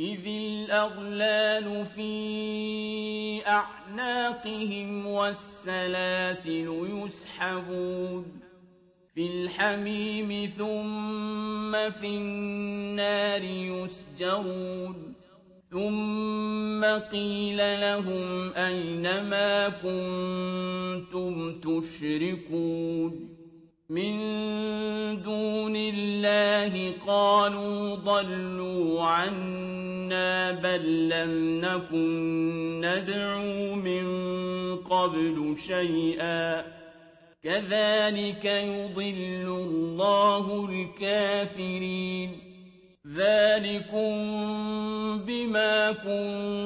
إِذِ الْأَغْلَالُ فِي أَعْنَاقِهِمْ وَالسَّلَاسِلُ يُسْحَبُونَ فِي الْحَمِيمِ ثُمَّ فِي النَّارِ يُسْجَرُونَ ثُمَّ قِيلَ لَهُمْ أَيْنَ مَا كُنتُمْ تُشْرِكُونَ مِن دُونِ اللَّهِ قَالُوا ضَلُّوا عَنَّا بَل لَّمْ نَكُن نَّدْعُو مِن قَبْلُ شَيْئًا ۚ. كَذَٰلِكَ يُضِلُّ اللَّهُ الْكَافِرِينَ. ذَٰلِكُم بِمَا كُنتُمْ